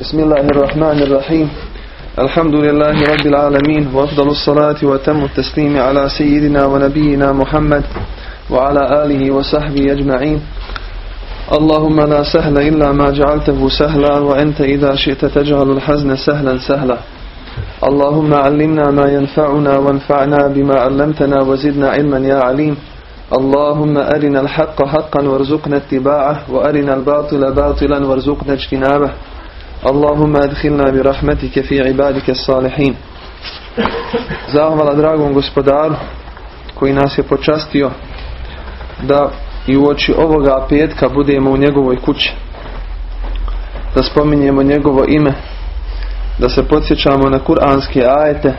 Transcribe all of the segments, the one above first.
بسم الله الرحمن الرحيم الحمد لله رب العالمين وأفضل الصلاة وتم التسليم على سيدنا ونبينا محمد وعلى آله وصحبه أجمعين اللهم لا سهل إلا ما جعلته سهلا وأنت إذا شئت تجعل الحزن سهلا سهلا اللهم علمنا ما ينفعنا وانفعنا بما علمتنا وزدنا علما يا عليم اللهم أرنا الحق حقا وارزقنا اتباعه وأرنا الباطل باطلا وارزقنا اجتنابه Allahumma adkhilna bi rahmetike fi ibadike salihin. Zahvala dragom gospodaru koji nas je počastio da i u oči ovoga petka budemo u njegovoj kući. Da spominjemo njegovo ime. Da se podsjećamo na kuranske ajete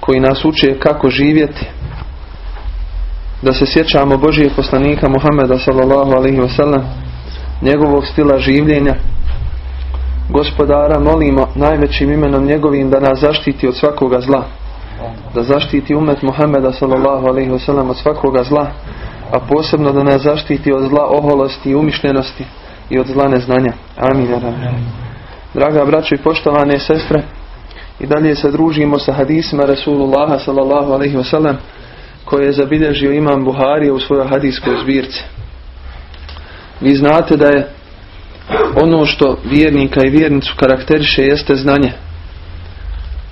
koji nas uče kako živjeti. Da se sjećamo Božijeg poslanika Muhammeda sallallahu alaihi wasallam njegovog stila življenja gospodara molimo najvećim imenom njegovim da nas zaštiti od svakoga zla. Da zaštiti umet Muhammeda sallallahu alaihi wasallam od svakoga zla a posebno da nas zaštiti od zla oholosti i umišljenosti i od zla neznanja. Amin draga braćo i poštovane sestre i dalje se družimo sa hadisima Rasulullaha sallallahu alaihi wasallam koje je zabilježio imam Buharija u svojoj hadijskoj zbirci. Vi znate da je ono što vjernika i vjernicu karakteriše jeste znanje.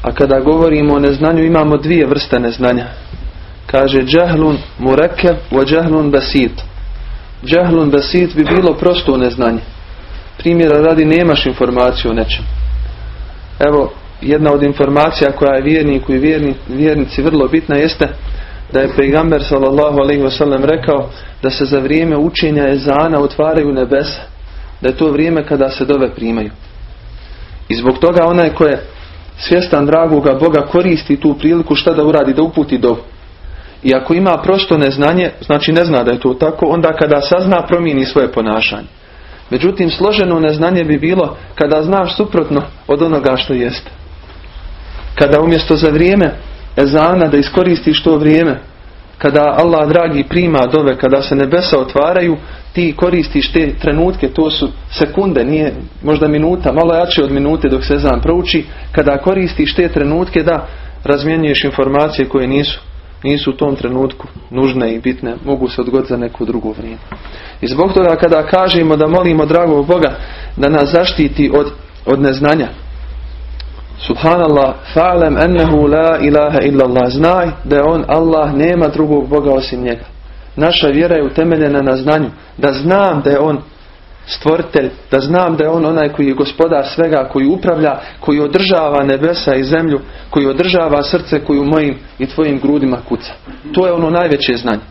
A kada govorimo o neznanju imamo dvije vrste neznanja. Kaže džahlun murekev wa džahlun basit. Džahlun basit bi bilo prosto neznanje. Primjera radi nemaš informaciju o nečem. Evo jedna od informacija koja je vjerniku i vjerni, vjernici vrlo bitna jeste da je pejgamber sallallahu alaihi wasallam rekao da se za vrijeme učenja ezana otvaraju nebesa da je to vrijeme kada se dove primaju. I zbog toga onaj ko je svjestan dragoga Boga koristi tu priliku šta da uradi, da uputi dovu. I ako ima prosto neznanje, znači ne zna da je to tako, onda kada sazna promijeni svoje ponašanje. Međutim, složeno neznanje bi bilo kada znaš suprotno od onoga što jeste. Kada umjesto za vrijeme ezana da iskoristiš to vrijeme, kada Allah dragi prima dove, kada se nebesa otvaraju, ti koristiš te trenutke, to su sekunde, nije možda minuta, malo jače od minute dok se znam prouči, kada koristiš te trenutke da razmjenjuješ informacije koje nisu, nisu u tom trenutku nužne i bitne, mogu se odgoditi za neko drugo vrijeme. I zbog toga kada kažemo da molimo dragog Boga da nas zaštiti od, od neznanja, Subhanallah, fa'lam ennehu la ilaha illallah. Znaj da je on Allah, nema drugog Boga osim njega. Naša vjera je utemeljena na znanju. Da znam da je on stvoritelj, da znam da je on onaj koji je gospodar svega, koji upravlja, koji održava nebesa i zemlju, koji održava srce koji u mojim i tvojim grudima kuca. To je ono najveće znanje.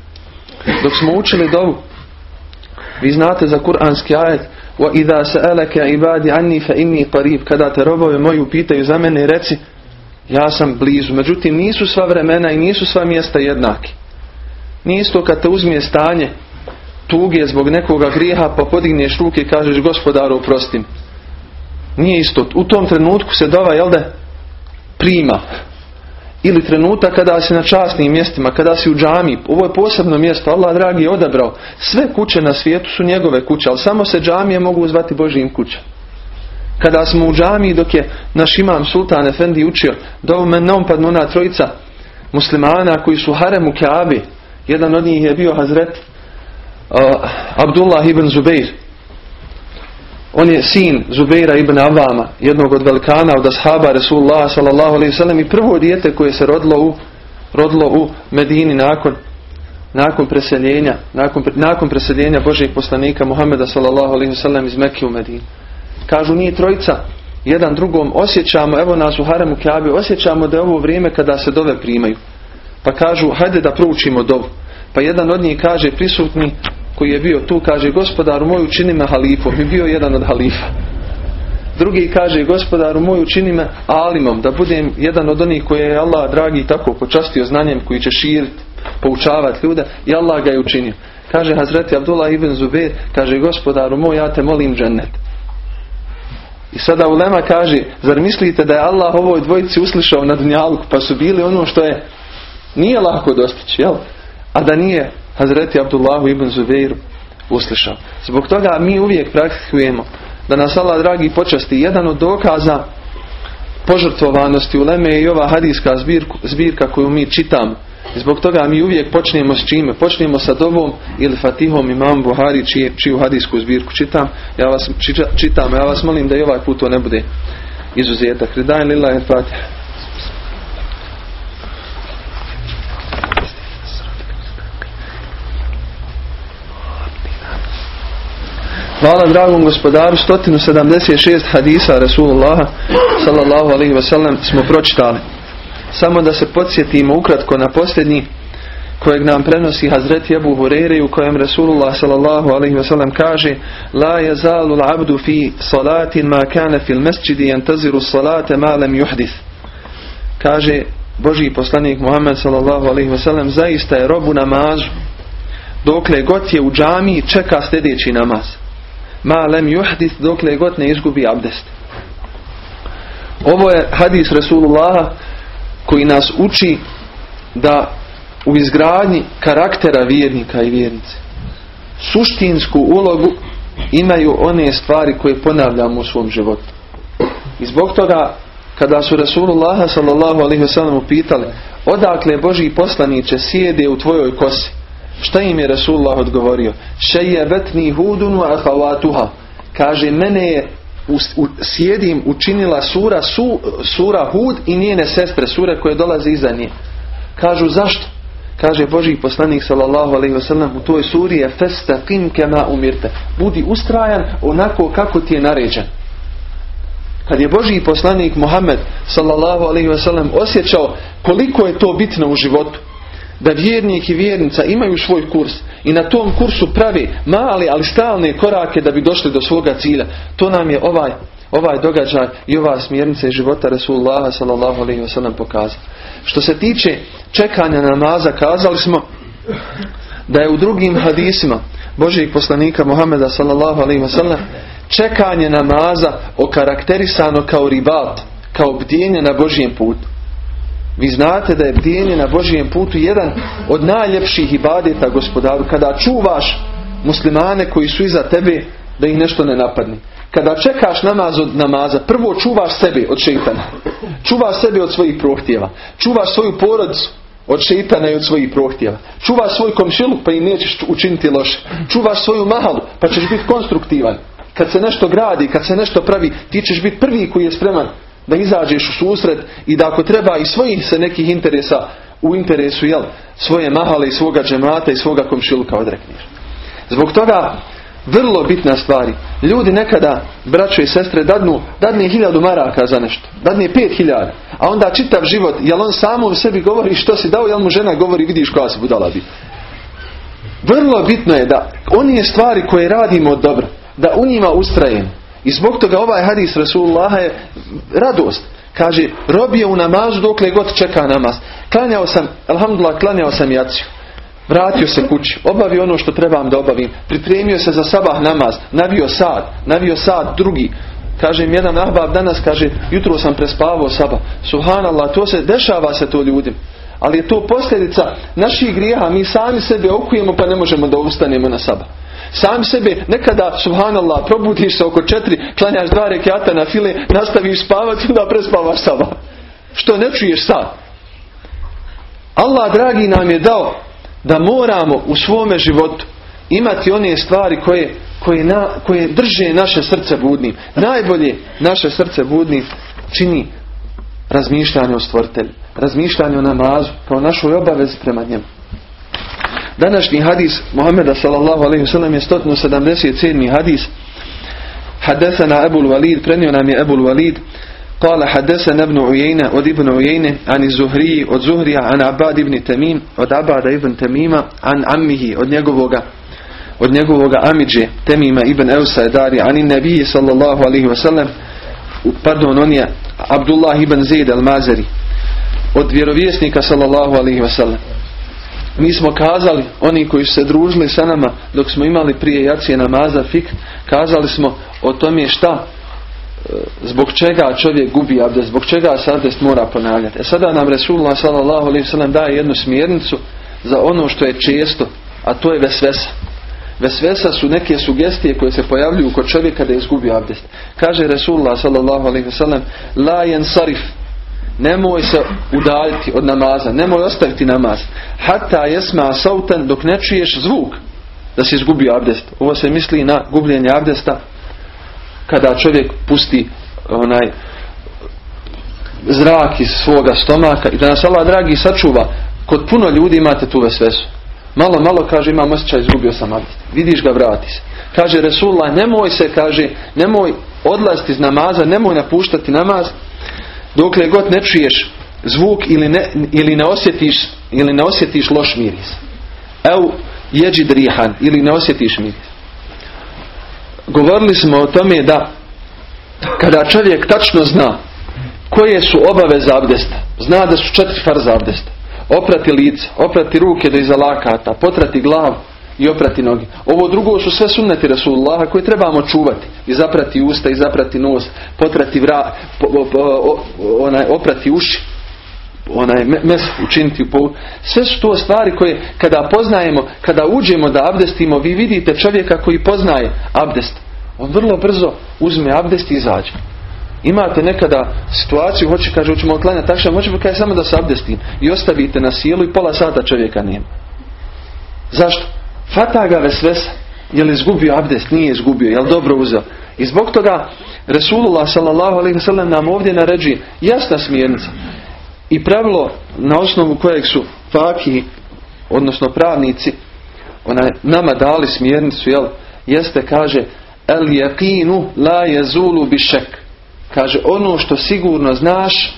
Dok smo učili dovu, vi znate za kuranski ajet Wa idha sa'alaka ibadi anni fa inni qarib. Kada te robove moji upitaju za mene, reci ja sam blizu. Međutim, nisu sva vremena i nisu sva mjesta jednaki. Nije isto kad te uzmije stanje tuge zbog nekoga griha pa podigneš ruke i kažeš gospodaru oprosti Nije isto. U tom trenutku se dova, jel da, prima. Ili trenutak kada si na časnim mjestima, kada si u džami. Ovo je posebno mjesto, Allah dragi je odabrao. Sve kuće na svijetu su njegove kuće, ali samo se džamije mogu zvati Božijim kuća. Kada smo u džami dok je naš imam Sultan Efendi učio, da ovo men padnu ona trojica muslimana koji su haremu Kaabi. Jedan od njih je bio Hazret uh, Abdullah ibn Zubeir. On je sin Zubeira ibn Avama, jednog od velikana od ashaba Resulullah sallallahu alaihi sallam i prvo dijete koje se rodilo u, rodilo u Medini nakon, nakon preseljenja, nakon, nakon preseljenja Božijeg poslanika Muhammeda sallallahu alaihi sallam iz Mekke u Medini. Kažu nije trojica, jedan drugom osjećamo, evo nas u Haremu Kjabi, osjećamo da je ovo vrijeme kada se dove primaju. Pa kažu, hajde da proučimo dovu. Pa jedan od njih kaže prisutni koji je bio tu, kaže gospodaru moj učini me halifom i bio jedan od halifa. Drugi kaže gospodaru moj učini me alimom, da budem jedan od onih koje je Allah dragi tako počastio znanjem koji će širiti, poučavati ljude i Allah ga je učinio. Kaže Hazreti Abdullah ibn Zubair, kaže gospodaru moj ja te molim džennet. I sada Ulema kaže, zar mislite da je Allah ovoj dvojici uslišao na dunjalku pa su bili ono što je nije lako dostići, jel? A da nije Hazreti Abdullahu ibn Zubeiru uslišao. Zbog toga mi uvijek praktikujemo da nas Allah dragi počasti. Jedan od dokaza požrtvovanosti u Leme i ova hadijska zbirka koju mi čitamo. Zbog toga mi uvijek počnemo s čime? Počnemo sa dobom ili Fatihom imam Buhari čiju hadijsku zbirku čitam. Ja vas čitam, ja vas molim da i ovaj put to ne bude izuzetak. Ridajem lillahi fatih. Hvala dragom gospodaru, 176 hadisa Rasulullaha sallallahu alaihi wasallam smo pročitali. Samo da se podsjetimo ukratko na posljednji kojeg nam prenosi Hazreti Abu Hureyre u kojem Rasulullah sallallahu alaihi wasallam kaže La yazalu l'abdu fi salatin ma kana fil mesčidi yantaziru salate ma lem juhdith. Kaže Boži poslanik Muhammed sallallahu alaihi wasallam zaista je robu namazu dokle god je u džamiji čeka sljedeći namaz. Ma lem juhdith dokle god ne izgubi abdest. Ovo je hadis Rasulullaha koji nas uči da u izgradnji karaktera vjernika i vjernice suštinsku ulogu imaju one stvari koje ponavljamo u svom životu. I zbog toga kada su Rasulullah sallallahu alaihi odakle Boži poslaniće sjede u tvojoj kosi šta im je Rasulullah odgovorio? Šeje betni hudunu ahavatuha kaže mene je sjedim učinila sura su, sura Hud i njene sestre sure koje dolaze iza nje. Kažu zašto? Kaže Boži poslanik sallallahu alejhi ve sellem u toj suri je fastaqim kama umirte budi ustrajan onako kako ti je naređen. Kad je Boži poslanik Muhammed sallallahu alejhi ve sellem osjećao koliko je to bitno u životu da vjernik i vjernica imaju svoj kurs i na tom kursu pravi mali ali stalne korake da bi došli do svoga cilja. To nam je ovaj, ovaj događaj i ova smjernica života Rasulullah sallallahu alaihi wa sallam pokazala. Što se tiče čekanja namaza, kazali smo da je u drugim hadisima Božijeg poslanika Muhameda sallallahu alaihi wa sallam čekanje namaza okarakterisano kao ribat, kao bdjenje na Božijem putu. Vi znate da je bdijenje na Božijem putu jedan od najljepših ibadeta gospodaru. Kada čuvaš muslimane koji su iza tebe da ih nešto ne napadne. Kada čekaš namaz od namaza, prvo čuvaš sebe od šeitana. Čuvaš sebe od svojih prohtjeva. Čuvaš svoju porodicu od šeitana i od svojih prohtjeva. Čuvaš svoj komšilu pa im nećeš učiniti loše. Čuvaš svoju mahalu pa ćeš biti konstruktivan. Kad se nešto gradi, kad se nešto pravi, ti ćeš biti prvi koji je spreman da izađeš u susret i da ako treba i svojih se nekih interesa u interesu jel, svoje mahale i svoga džemata i svoga komšiluka odrekneš. Zbog toga vrlo bitna stvari. Ljudi nekada, braćo i sestre, dadnu, dadne hiljadu maraka za nešto. Dadne pet hiljada. A onda čitav život, jel on samo u sebi govori što si dao, jel mu žena govori vidiš koja si budala bi. Vrlo bitno je da oni stvari koje radimo dobro, da u njima ustrajemo. I zbog toga ovaj hadis Rasulullaha je radost. Kaže, robio u namazu dokle god čeka namaz. Klanjao sam, alhamdulillah, klanjao sam jaciju. Vratio se kući, obavio ono što trebam da obavim. Pripremio se za sabah namaz, navio sad, navio sad drugi. Kaže mi jedan ahbab danas, kaže, jutro sam prespavao sabah. Subhanallah, to se, dešava se to ljudima. Ali je to posljedica naših grijeha. Mi sami sebe okujemo pa ne možemo da ustanemo na sabah. Sam sebe nekada, subhanallah, probudiš se oko četiri, klanjaš dva rekiata na file, nastaviš spavati, onda prespavaš sabah. Što ne čuješ sad? Allah, dragi, nam je dao da moramo u svome životu imati one stvari koje, koje, na, koje drže naše srce budnim. Najbolje naše srce budnim čini razmišljanje o stvoritelju, razmišljanje o namazu kao našoj obavezi prema njemu. Današnji hadis Muhammeda sallallahu alaihi wasallam je 177. hadis. Hadesana Ebul Walid, prenio nam je Ebul Walid. Kala hadesana ibn Ujejna od ibn Ujejne, ani Zuhriji od Zuhrija, an Abad تميم Temim, od Abada ibn Temima, an Ammihi od njegovoga od njegovoga Amidže, Temima ibn Eusa dari ani Nebiji sallallahu alaihi wasallam, pardon, on je Abdullah ibn Zaid al-Mazari, od vjerovjesnika sallallahu alaihi wasallam mi smo kazali, oni koji su se družili sa nama dok smo imali prije jacije namaza fik, kazali smo o tome šta e, zbog čega čovjek gubi abdest, zbog čega se abdest mora ponavljati. E sada nam Resulullah sallam daje jednu smjernicu za ono što je često, a to je vesvesa. Vesvesa su neke sugestije koje se pojavljuju kod čovjeka da je izgubio abdest. Kaže Resulullah wasallam la sarif nemoj se udaljiti od namaza, nemoj ostaviti namaz. Hatta jesma sautan dok ne čuješ zvuk da si izgubio abdest. Ovo se misli na gubljenje abdesta kada čovjek pusti onaj zrak iz svoga stomaka i da nas Allah dragi sačuva kod puno ljudi imate tu vesvesu malo malo kaže imam osjećaj izgubio sam abdest vidiš ga vrati se kaže Resulullah nemoj se kaže nemoj odlaziti iz namaza nemoj napuštati namaz dokle god ne čuješ zvuk ili ne, ili ne osjetiš ili ne osjetiš loš miris. Evo jeđi drihan ili ne osjetiš miris. Govorili smo o tome da kada čovjek tačno zna koje su obaveze abdesta, zna da su četiri farza abdesta, oprati lice, oprati ruke do iza lakata, potrati glavu i oprati noge. Ovo drugo su sve sunneti Rasulullaha koje trebamo čuvati. I zaprati usta, i zaprati nos, potrati vra, onaj, oprati uši, onaj mes učiniti u Sve su to stvari koje kada poznajemo, kada uđemo da abdestimo, vi vidite čovjeka koji poznaje abdest. On vrlo brzo uzme abdest i izađe. Imate nekada situaciju, hoće, kaže, hoćemo oklanjati takšan, hoćemo kaže samo da se abdestim i ostavite na silu i pola sata čovjeka nema. Zašto? Fata ga vesvesa. Je li izgubio abdest? Nije izgubio. Je li dobro uzeo? I zbog toga Resulullah sallam nam ovdje naređuje jasna smjernica i pravilo na osnovu kojeg su faki, odnosno pravnici, onaj, nama dali smjernicu, jel, jeste, kaže, el yaqinu la yazulu bi šek. Kaže, ono što sigurno znaš,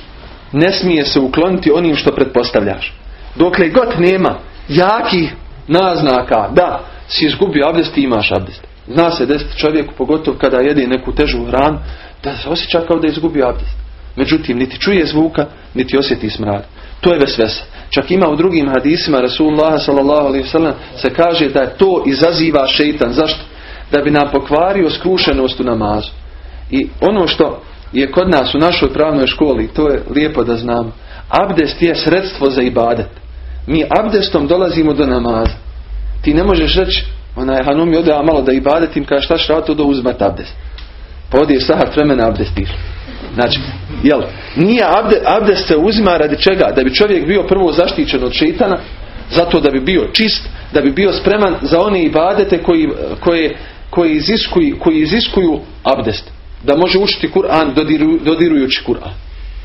ne smije se ukloniti onim što pretpostavljaš. Dokle god nema jakih naznaka da si izgubio abdest i imaš abdest. Zna se desiti čovjeku, pogotovo kada jede neku težu hranu, da se osjeća kao da je izgubio abdest. Međutim, niti čuje zvuka, niti osjeti smrad. To je vesvesa. Čak ima u drugim hadisima Rasulullah s.a.v. se kaže da to izaziva šeitan. Zašto? Da bi nam pokvario skrušenost u namazu. I ono što je kod nas u našoj pravnoj školi, to je lijepo da znam, abdest je sredstvo za ibadet. Mi abdestom dolazimo do namaza. Ti ne možeš reći, onaj Hanum mi ode malo da ibadetim, kaže šta to da uzmat abdest. Pa odi sahat vremena abdestiš. Znači, jel, nije abdest se uzima radi čega? Da bi čovjek bio prvo zaštićen od šeitana, zato da bi bio čist, da bi bio spreman za one ibadete koji, koje, koji, iziskuju, koji iziskuju abdest. Da može učiti Kur'an dodirujući Kur'an.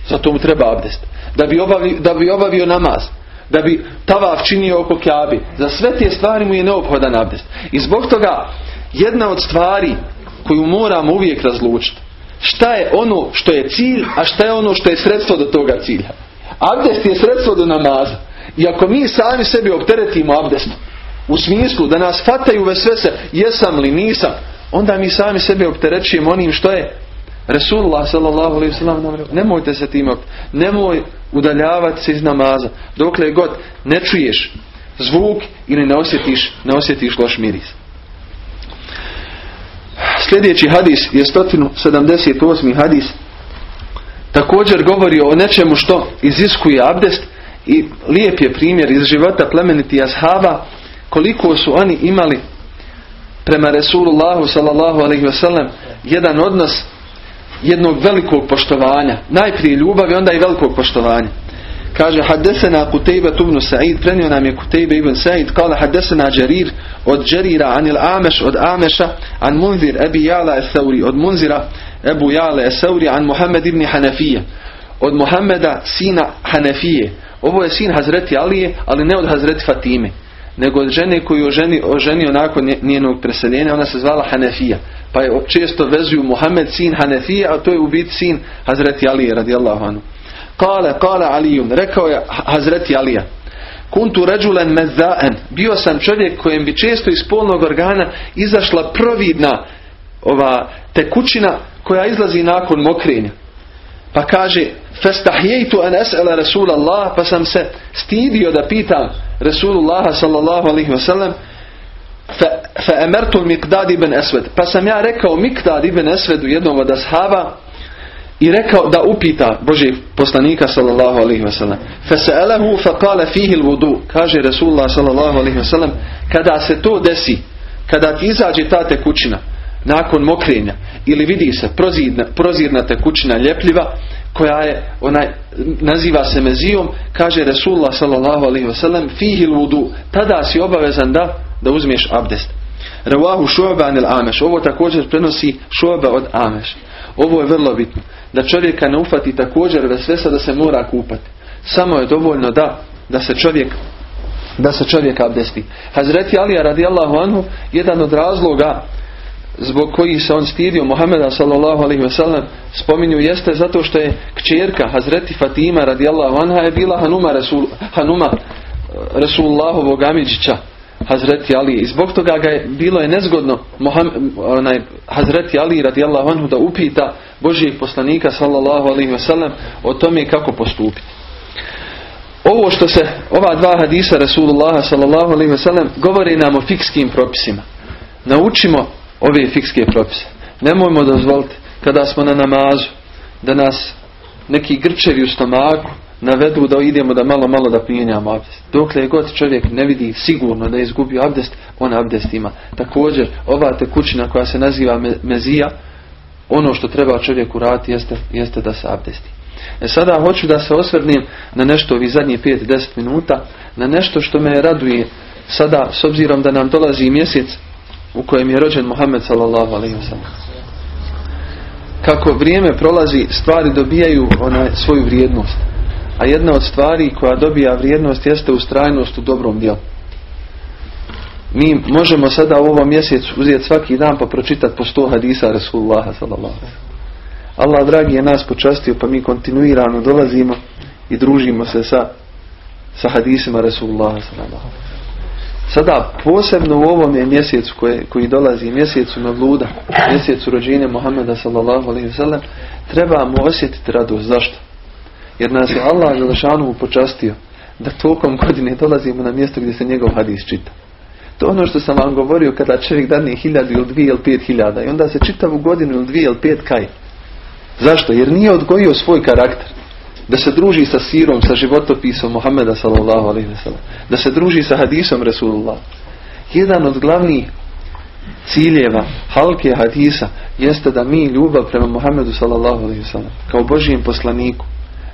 Zato mu treba abdest. Da bi, obavio, da bi obavio namaz. Da bi tavaf činio oko kjabi. Za sve te stvari mu je neophodan abdest. I zbog toga jedna od stvari koju moramo uvijek razlučiti šta je ono što je cilj, a šta je ono što je sredstvo do toga cilja. Abdest je sredstvo do namaza. I ako mi sami sebi opteretimo abdest u smislu da nas fataju ve sve se jesam li nisam, onda mi sami sebi opterećujemo onim što je Resulullah sallallahu alaihi sallam nemojte se tim nemoj udaljavati se iz namaza dokle god ne čuješ zvuk ili ne osjetiš, ne osjetiš loš miris. Sljedeći hadis je 178. hadis. Također govori o nečemu što iziskuje abdest i lijep je primjer iz života plemeniti ashaba koliko su oni imali prema Resulullahu sallallahu alaihi wasallam jedan odnos jednog velikog poštovanja. Najprije ljubav i onda i velikog poštovanja. Kaže haddesena Kutejba ibn Sa'id, prenio nam je Kutejba ibn Sa'id, kala haddesena Đarir od Đarira anil Ameš od Ameša, an Munzir Ebi Jala Esauri, od Munzira Ebu Jala Esauri, an Muhammed ibn Hanafije, od Muhammeda sina Hanafije. Ovo je sin Hazreti Alije, ali ne od Hazreti Fatime, nego od žene koju oženi, oženio nakon njenog preseljenja, ona se zvala Hanefija. Pa je često vezuju Muhammed sin Hanefije, a to je u biti sin Hazreti Alije radijallahu anhu. Kale, kale Alijun, rekao je Hazreti Alija. Kuntu ređulen mezaen, bio sam čovjek kojem bi često iz polnog organa izašla providna ova tekućina koja izlazi nakon mokrenja. Pa kaže, festahjejtu an es'ela Rasulallah, pa sam se stidio da pitam Rasulullah sallallahu alaihi wasallam, fa emertu Miqdad ibn Esved. Pa sam ja rekao Miqdad ibn Esvedu jednom od ashaba, i rekao da upita Boži poslanika sallallahu alaihi wasallam fa qala fihi al-wudu kaže Rasulullah sallallahu alaihi wasallam kada se to desi kada ti izađe ta tekućina nakon mokrenja ili vidi se prozirna, prozirna tekućina ljepljiva koja je onaj naziva se mezijom kaže Resulullah sallallahu alaihi wasallam fihi ludu tada si obavezan da da uzmeš abdest. Rawahu šu'ba anil ameš ovo također prenosi šu'ba od ameš ovo je vrlo bitno da čovjeka ne ufati također vesvesa da se mora kupati. Samo je dovoljno da da se čovjek da se čovjek abdesti. Hazreti Alija radijallahu anhu jedan od razloga zbog kojih se on stidio Muhameda sallallahu alaihi wasallam spominju jeste zato što je kćerka Hazreti Fatima radijallahu anha je bila Hanuma, Resul, Hanuma Resulullahovog Amidžića Hazreti Ali i zbog toga ga je bilo je nezgodno Mohamed, onaj, Hazreti Ali radijallahu anhu da upita Božijeg poslanika sallallahu alaihi wasallam o tome kako postupiti. Ovo što se, ova dva hadisa Rasulullah sallallahu alaihi wasallam govori nam o fikskim propisima. Naučimo ove fikske propise. Nemojmo dozvoliti kada smo na namazu da nas neki grčevi u stomaku navedu da idemo da malo malo da pijenjamo abdest. Dokle god čovjek ne vidi sigurno da je izgubio abdest, on abdest ima. Također, ova tekućina koja se naziva mezija, ono što treba čovjeku raditi jeste, jeste da se abdesti. E sada hoću da se osvrnim na nešto ovih zadnjih 5-10 minuta, na nešto što me raduje sada s obzirom da nam dolazi mjesec u kojem je rođen Muhammed sallallahu alaihi Kako vrijeme prolazi, stvari dobijaju onaj svoju vrijednost. A jedna od stvari koja dobija vrijednost jeste ustrajnost u dobrom dijelu. Mi možemo sada u ovom mjesecu uzeti svaki dan pa pročitati po sto hadisa Rasulullaha sallallahu Allah dragi je nas počastio pa mi kontinuirano dolazimo i družimo se sa, sa hadisima Rasulullah sallallahu Sada posebno u ovom je mjesecu koje, koji dolazi, mjesecu Mavluda, mjesecu rođenja Muhammeda sallallahu alaihi sallam, trebamo osjetiti radost. Zašto? Jer nas je Allah Želešanu počastio da tokom godine dolazimo na mjesto gdje se njegov hadis čita. To ono što sam vam govorio kada čovjek dadne hiljadu ili dvije ili pet hiljada i onda se čitavu godinu ili dvije ili pet kaj. Zašto? Jer nije odgojio svoj karakter. Da se druži sa sirom, sa životopisom Muhammeda sallallahu alaihi Da se druži sa hadisom Rasulullah. Jedan od glavnih ciljeva halke hadisa jeste da mi ljubav prema Muhammedu sallallahu alaihi kao Božijem poslaniku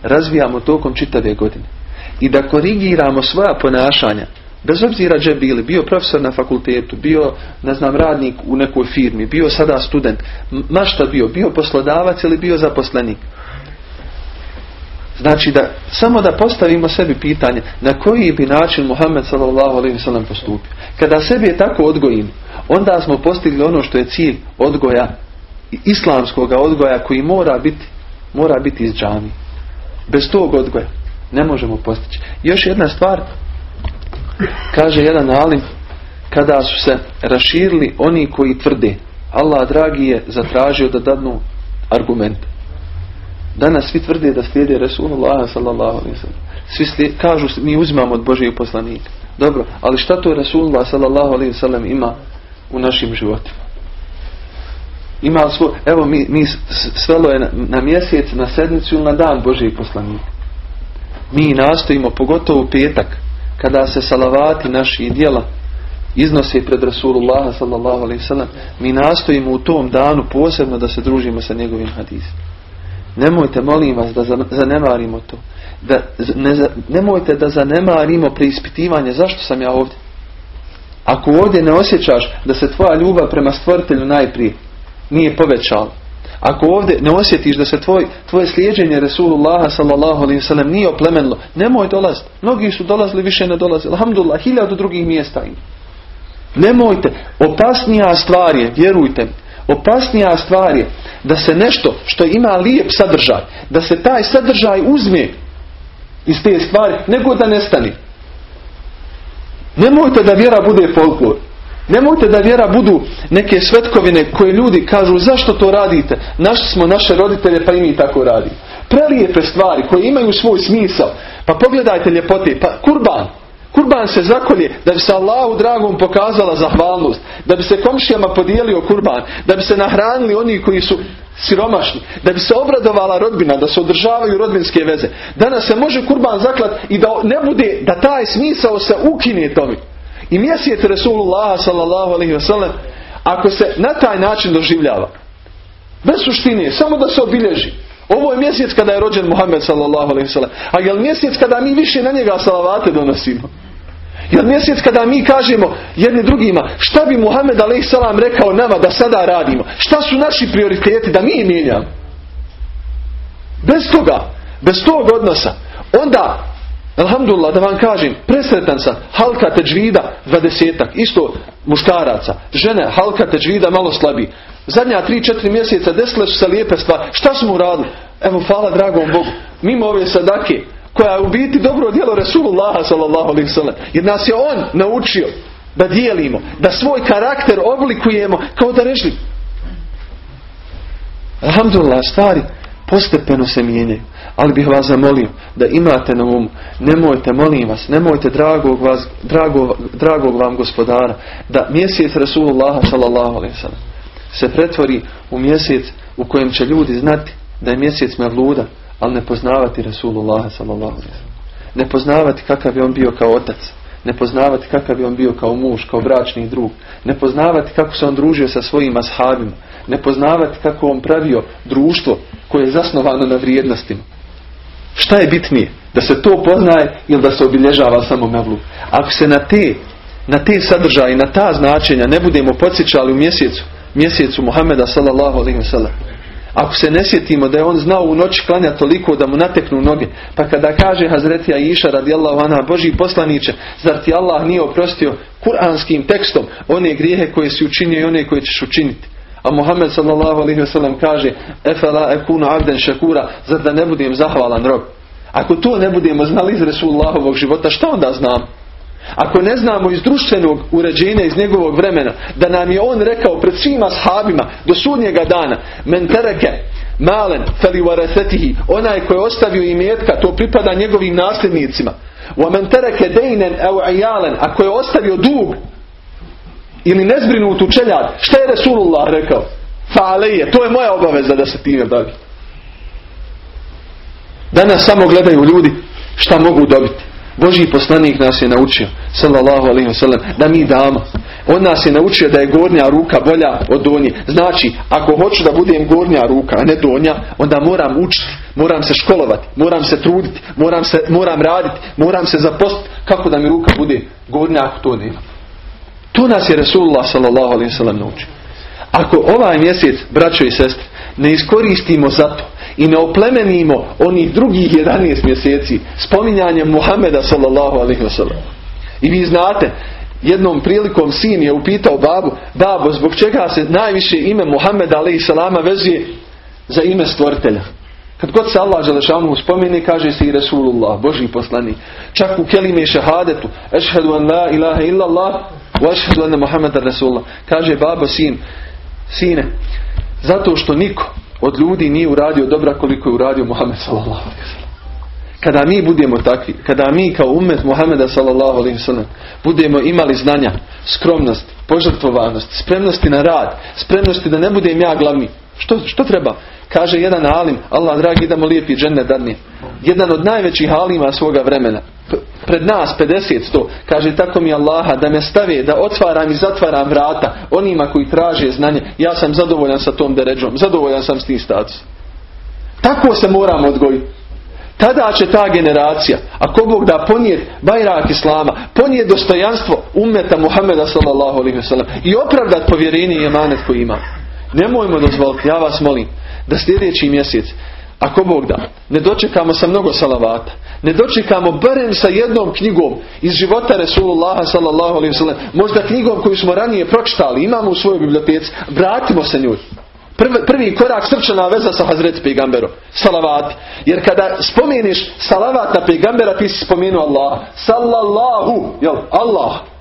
razvijamo tokom čitave godine. I da korigiramo svoja ponašanja Bez obzira gdje bili, bio profesor na fakultetu, bio, ne znam, radnik u nekoj firmi, bio sada student, ma šta bio, bio poslodavac ili bio zaposlenik. Znači da, samo da postavimo sebi pitanje na koji bi način Muhammed s.a.v. postupio. Kada sebi je tako odgojimo, onda smo postigli ono što je cilj odgoja, islamskog odgoja koji mora biti, mora biti iz džami. Bez tog odgoja ne možemo postići. Još jedna stvar Kaže jedan alim, kada su se raširili oni koji tvrde, Allah dragi je zatražio da dadnu argument. Danas svi tvrde da slijede Rasulullah sallallahu alaihi Svi kažu mi uzimamo od Božijeg poslanika. Dobro, ali šta to Rasulullah sallallahu alaihi ima u našim životima? Ima svo, evo mi, mi svelo je na, na mjesec, na sedmicu ili na dan Božijeg poslanika. Mi nastojimo, pogotovo u petak, kada se salavati naši djela iznose pred Rasulullah sallallahu alaihi sallam, mi nastojimo u tom danu posebno da se družimo sa njegovim hadisima. Nemojte, molim vas, da zanemarimo to. Da, ne, nemojte da zanemarimo preispitivanje zašto sam ja ovdje. Ako ovdje ne osjećaš da se tvoja ljubav prema stvoritelju najprije nije povećala, ako ovdje ne osjetiš da se tvoj, tvoje slijeđenje Resulullaha sallallahu alaihi sallam nije oplemenilo, nemoj dolaziti. Mnogi su dolazili, više ne dolaze. Alhamdulillah, hiljadu drugih mjesta ima. Nemojte. Opasnija stvar je, vjerujte opasnija stvar je da se nešto što ima lijep sadržaj, da se taj sadržaj uzme iz te stvari, nego da nestane. Nemojte da vjera bude folklor. Nemojte da vjera budu neke svetkovine koje ljudi kažu zašto to radite. Našli smo naše roditelje pa i mi tako radi. Prelijepe stvari koje imaju svoj smisao. Pa pogledajte ljepote. Pa kurban. Kurban se zakolje da bi se Allahu dragom pokazala zahvalnost. Da bi se komšijama podijelio kurban. Da bi se nahranili oni koji su siromašni. Da bi se obradovala rodbina. Da se održavaju rodbinske veze. Danas se može kurban zaklat i da ne bude da taj smisao se ukine tomi. I mjesec Resulullah sallallahu alaihi wasallam ako se na taj način doživljava bez suštine, samo da se obilježi ovo je mjesec kada je rođen Muhammed sallallahu alaihi wasallam a je mjesec kada mi više na njega salavate donosimo Jel mjesec kada mi kažemo jedni drugima šta bi Muhammed a.s. rekao nama da sada radimo? Šta su naši prioriteti da mi mijenjamo? Bez toga, bez tog odnosa, onda, alhamdulillah, da vam kažem, presretan sam, halka teđvida dvadesetak, isto muškaraca, žene, halka teđvida malo slabi. Zadnja tri, četiri mjeseca desile su se lijepe stvari. Šta smo uradili? Evo, hvala dragom Bogu. Mimo ove sadake, koja je u biti dobro djelo Resulullaha sallallahu alaihi sallam. Jer nas je on naučio da dijelimo, da svoj karakter oblikujemo kao da režli. Alhamdulillah, stvari postepeno se mijenjaju. Ali bih vas zamolio da imate na umu, nemojte, molim vas, nemojte dragog, vas, dragog, dragog vam gospodara, da mjesec Resulullaha sallallahu alaihi sallam se pretvori u mjesec u kojem će ljudi znati da je mjesec mevluda, ali ne poznavati Rasulullah sallallahu Ne poznavati kakav je on bio kao otac, ne poznavati kakav je on bio kao muž, kao bračni drug, ne poznavati kako se on družio sa svojim ashabima, ne poznavati kako on pravio društvo koje je zasnovano na vrijednostima. Šta je bitnije? Da se to poznaje ili da se obilježava samo mevlu? Ako se na te, na te sadržaje, na ta značenja ne budemo podsjećali u mjesecu, mjesecu Muhameda sallallahu alaihi ako se ne sjetimo da je on znao u noći klanja toliko da mu nateknu noge, pa kada kaže Hazreti Aisha radijallahu anha, Boži poslaniće, zar ti Allah nije oprostio kuranskim tekstom one grijehe koje si učinio i one koje ćeš učiniti? A Muhammed sallallahu alaihi wasallam kaže Efela ekunu abden šakura zar da ne budem zahvalan rob? Ako to ne budemo znali iz Resulullahovog života, šta onda znam? Ako ne znamo iz društvenog uređenja iz njegovog vremena da nam je on rekao pred svima sahabima do sudnjega dana men tereke malen feli onaj koji je ostavio imetka to pripada njegovim nasljednicima. Wa men tereke dejnen ako je ostavio dug ili nezbrinutu čeljad šta je Resulullah rekao? Fa to je moja obaveza da se time bavi danas samo gledaju ljudi šta mogu dobiti Boži poslanik nas je naučio, sallallahu alaihi wasallam, da mi damo. On nas je naučio da je gornja ruka bolja od donje. Znači, ako hoću da budem gornja ruka, a ne donja, onda moram učiti, moram se školovati, moram se truditi, moram, se, moram raditi, moram se zaposliti. Kako da mi ruka bude gornja ako to nema? To nas je Resulullah sallallahu alaihi wasallam naučio. Ako ovaj mjesec, braćo i sestre, ne iskoristimo za to i ne oplemenimo onih drugih 11 mjeseci spominjanjem Muhameda sallallahu alaihi wasallam. I vi znate, jednom prilikom sin je upitao babu, babo, zbog čega se najviše ime Muhameda alaihi salama vezuje za ime stvoritelja. Kad god se Allah Želešanu spomeni, kaže se i Resulullah, Boži poslani. Čak u kelime šehadetu, ešhedu an la ilaha illallah, wa ešhedu an Muhammeda Resulullah. Kaže babo sin, sine, zato što niko od ljudi nije uradio dobra koliko je uradio Muhammed sallallahu Kada mi budemo takvi, kada mi kao umet Muhammeda sallallahu alaihi budemo imali znanja, skromnost, požrtvovanost, spremnosti na rad, spremnosti da ne budem ja glavni. Što, što treba? Kaže jedan alim, Allah dragi, idemo lijepi džene dadnije. Jedan od najvećih alima svoga vremena. Pred nas 50 sto. Kaže tako mi Allaha da me stave, da otvaram i zatvaram vrata onima koji traže znanje. Ja sam zadovoljan sa tom deređom. Zadovoljan sam s tim statusom. Tako se moramo odgojiti. Tada će ta generacija, ako Bog da ponijeti bajrak Islama, ponijeti dostojanstvo umeta Muhammeda sallallahu i opravdat povjerenje i emanet koji ima. Nemojmo dozvoliti, ja vas molim, da sljedeći mjesec, ako Bog da, ne dočekamo sa mnogo salavata, ne dočekamo barem sa jednom knjigom iz života Resulullaha sallallahu alaihi sallam, možda knjigom koju smo ranije pročitali, imamo u svojoj biblioteci, vratimo se njoj. Prvi, prvi korak srčana veza sa Hazreti Pegambero. Salavati. Jer kada spomeniš salavat na Pegambera, ti si spomenuo Allah. Sallallahu. Jel? Allah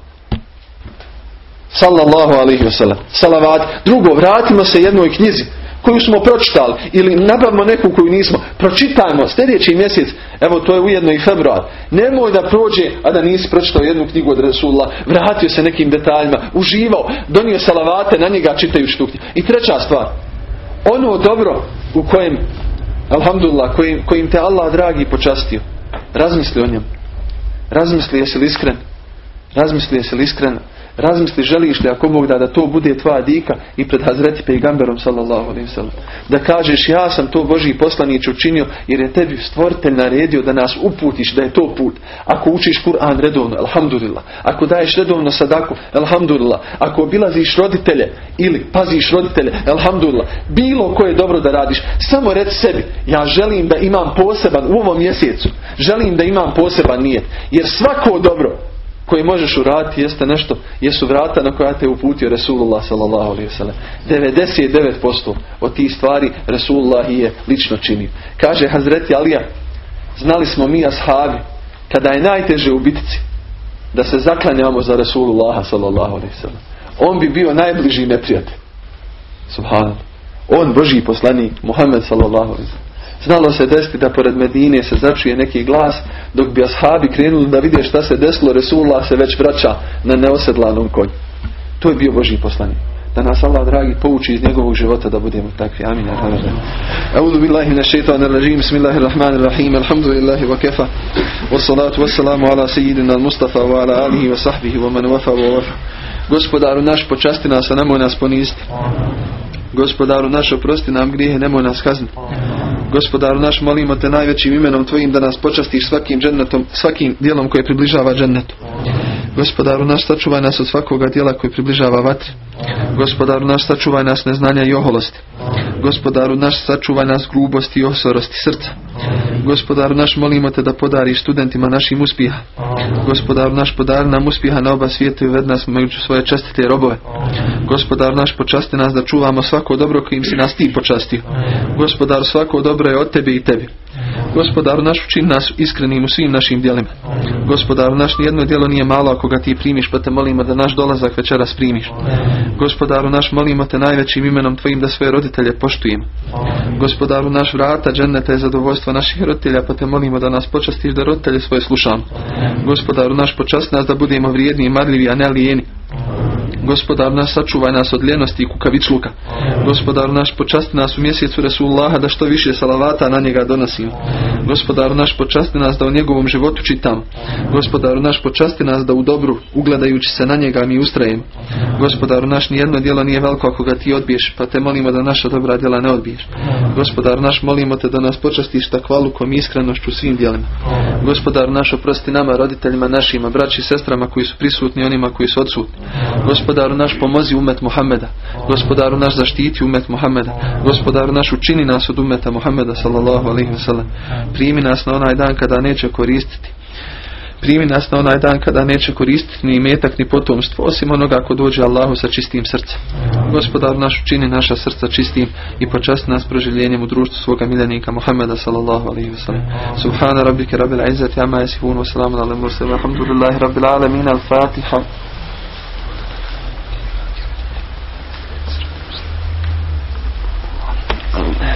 sallallahu alaihi wasallam. Salavat. Drugo, vratimo se jednoj knjizi koju smo pročitali ili nabavimo neku koju nismo. Pročitajmo sljedeći mjesec, evo to je ujedno i februar. Nemoj da prođe, a da nisi pročitao jednu knjigu od Rasulullah, vratio se nekim detaljima, uživao, donio salavate na njega čitajući tu knjigu. I treća stvar, ono dobro u kojem, alhamdulillah, kojim, kojim te Allah dragi počastio, razmisli o njem. Razmisli jesi li iskren, Razmisli jesi li iskreno. Razmisli želiš li ako Bog da da to bude tvoja dika i pred Hazreti Pejgamberom sallallahu alaihi sallam. Da kažeš ja sam to Boži poslanić učinio jer je tebi stvoritelj naredio da nas uputiš da je to put. Ako učiš Kur'an redovno, alhamdulillah. Ako daješ redovno sadaku, alhamdulillah. Ako obilaziš roditelje ili paziš roditelje, alhamdulillah. Bilo koje dobro da radiš, samo reci sebi, ja želim da imam poseban u ovom mjesecu, želim da imam poseban nijet. Jer svako dobro koje možeš uraditi jeste nešto, jesu vrata na koja te uputio Resulullah sallallahu alaihi wasallam. 99% od tih stvari Resulullah je lično činio. Kaže Hazreti Alija, znali smo mi ashabi, kada je najteže u bitci, da se zaklanjamo za Resulullah sallallahu alaihi wasallam. On bi bio najbliži neprijatelj. Subhanallah. On Boži poslanik, Muhammed sallallahu alaihi wasallam. Znalo se desiti da pored Medine se začuje neki glas, dok bi ashabi krenuli da vide šta se desilo, Resulullah se već vraća na neosedlanom konju. To je bio Boži poslanik. Da nas Allah dragi pouči iz njegovog života da budemo takvi. Amin. A'udhu billahi min ash-shaytanir rajim. Bismillahirrahmanirrahim. Alhamdulillahi wa kafa. Wassalatu wassalamu ala sayyidina al-Mustafa wa ala alihi wa sahbihi wa man wafa wa wafa. Gospodaru naš počasti nas, a nemoj nas poniziti. Gospodaru naš oprosti nam grijehe, nemoj nas kazniti. Gospodaru naš molimo te najvećim imenom tvojim da nas počastiš svakim džennetom, svakim dijelom koje približava džennetu. Gospodaru naš sačuvaj nas od svakoga dijela koji približava vatri. Gospodaru naš sačuvaj nas neznanja i oholosti. Gospodaru naš sačuvaj nas grubosti i osorosti srca. Gospodaru naš molimo te da podariš studentima našim uspjeha. Gospodaru naš podari nam uspjeha na oba svijeta i ved nas među svoje čestite robove. Gospodaru naš počasti nas da čuvamo svako dobro kojim si nas ti počastio. Gospodaru svako dobro je od tebe i tebi. Gospodaru naš učini nas iskrenim u svim našim djelima. Gospodaru naš nijedno djelo nije malo ako ga ti primiš pa te molimo da naš dolazak večeras primiš. Gospodaru naš molimo te najvećim imenom tvojim da svoje roditelje poštujemo. Gospodaru naš vrata dženneta je zadovoljstvo naših roditelja pa te molimo da nas počastiš da roditelje svoje slušamo. Gospodaru naš počast nas da budemo vrijedni i marljivi a ne lijeni. Gospodar naš sačuvaj nas od ljenosti i kukavičluka. Gospodar naš počasti nas u mjesecu Resulullaha da što više salavata na njega donosimo. Gospodar naš počasti nas da u njegovom životu čitam. Gospodar naš počasti nas da u dobru ugledajući se na njega mi ustrajemo. Gospodar naš nijedno djelo nije veliko ako ga ti odbiješ pa te molimo da naša dobra djela ne odbiješ. Gospodar naš molimo te da nas počastiš takvalukom i iskrenošću svim djelima. Gospodar naš oprosti nama, roditeljima našima, braći i sestrama koji su prisutni onima koji su odsutni. Gospodaru naš pomozi umet Muhammeda. Gospodaru naš zaštiti umet Muhammeda. Gospodaru naš učini nas od umeta Muhammeda sallallahu alaihi wa sallam. Primi nas na onaj dan kada neće koristiti. Primi nas na onaj dan kada neće koristiti ni metak ni potomstvo osim onoga ko dođe Allahu sa čistim srcem. Gospodar naš učini naša srca čistim i počasti nas proživljenjem u društvu svoga miljenika Muhammeda sallallahu alaihi wa sallam. Subhana rabbike rabbil izzati amma yasifun wa salamun ala mursalin. Alhamdulillahi rabbil alamin. Al-Fatiha. Oh, man.